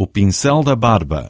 o pincel da barba.